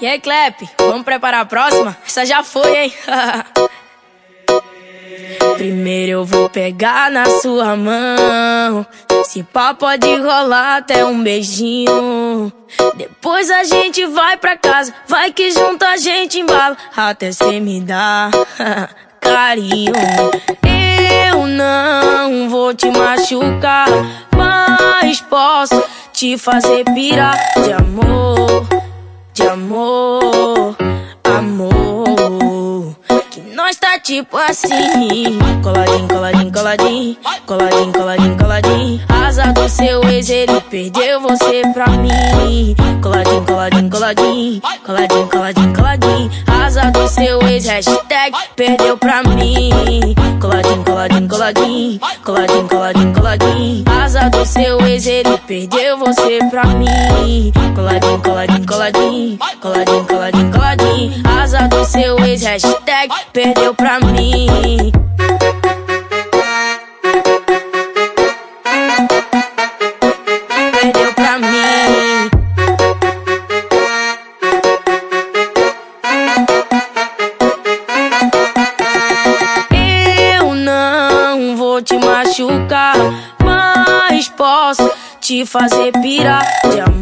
E aí, Clep, vamos preparar a próxima? Essa já foi, hein? Primeiro eu vou pegar na sua mão. Se pá, pode rolar até um beijinho. Depois a gente vai pra casa, vai que junto a gente embala. Até cê me dá carinho. Eu não vou te machucar, mas posso te fazer pirar de amor, de amor, amor. Que nós tá tipo assim, coladinho, coladinho, coladinho, coladinho, coladinho, coladinho. Asa do seu ex, ele perdeu você pra mim. Coladinho, coladinho, coladinho, coladinho, coladinho, coladinho. Asa do seu ex, hashtag perdeu pra mim. Coladinho, coladinho, coladinho, coladinho, coladinho, coladinho. Asa do seu ex, ele perdeu você pra mim. Coladinho, coladinho, coladinho, coladinho, coladinho, coladinho. Asa do seu ex, hashtag perdeu pra mim. Perdeu pra mim. Eu não vou te machucar, mas posso te fazer pirar de amor,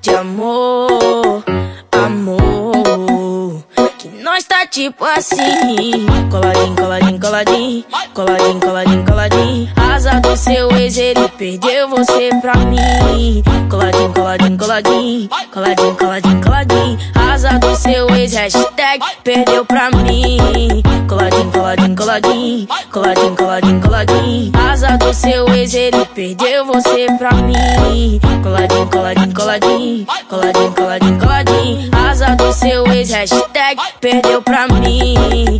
de amor, amor. Que nós tá tipo assim, coladinho, coladinho, coladinho, coladinho, coladinho, coladinho. Asa do seu ex, ele perdeu você pra mim. Coladinho, coladinho, coladinho, coladinho, coladinho, coladinho. Asa do seu ex, hashtag perdeu pra mim. Coladinho, coladinho, coladinho, coladinho, coladinho, coladinho. Asa do seu ex, ele perdeu você pra mim. Coladinho, coladinho, coladinho, coladinho, coladinho, coladinho. Asa do seu ex, hashtag perdeu pra mim.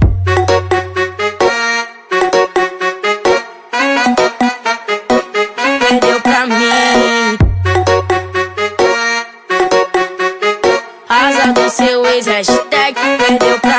Perdeu pra mim. Asa do seu ex, hashtag perdeu pra mim.